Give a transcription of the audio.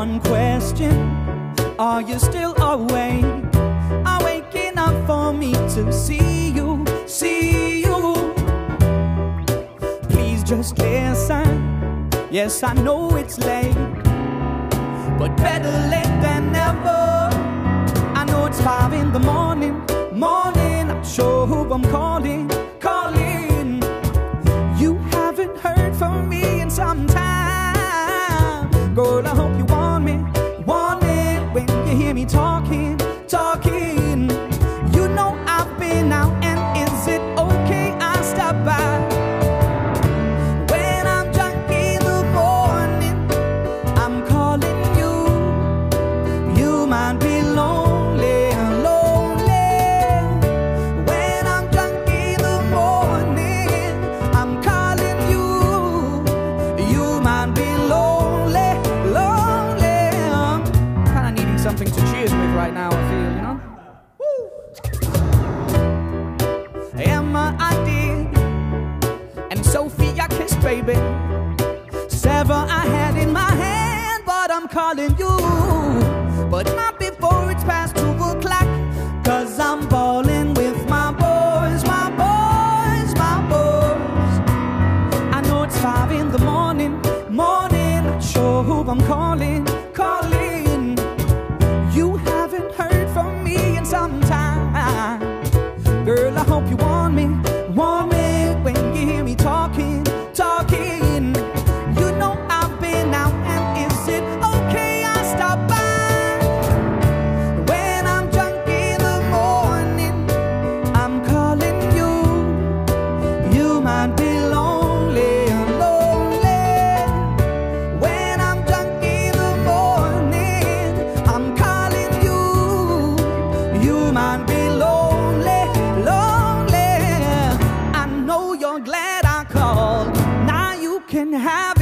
one question. Are you still awake? Are waking up for me to see you, see you? Please just listen. Yes, I know it's late, but better late than never. I know it's five in the morning, morning. I'm sure who I'm calling, calling. You haven't heard from me in some time. Girl, I hope baby. Several I had in my hand, but I'm calling you. But not before. glad I called. Now you can have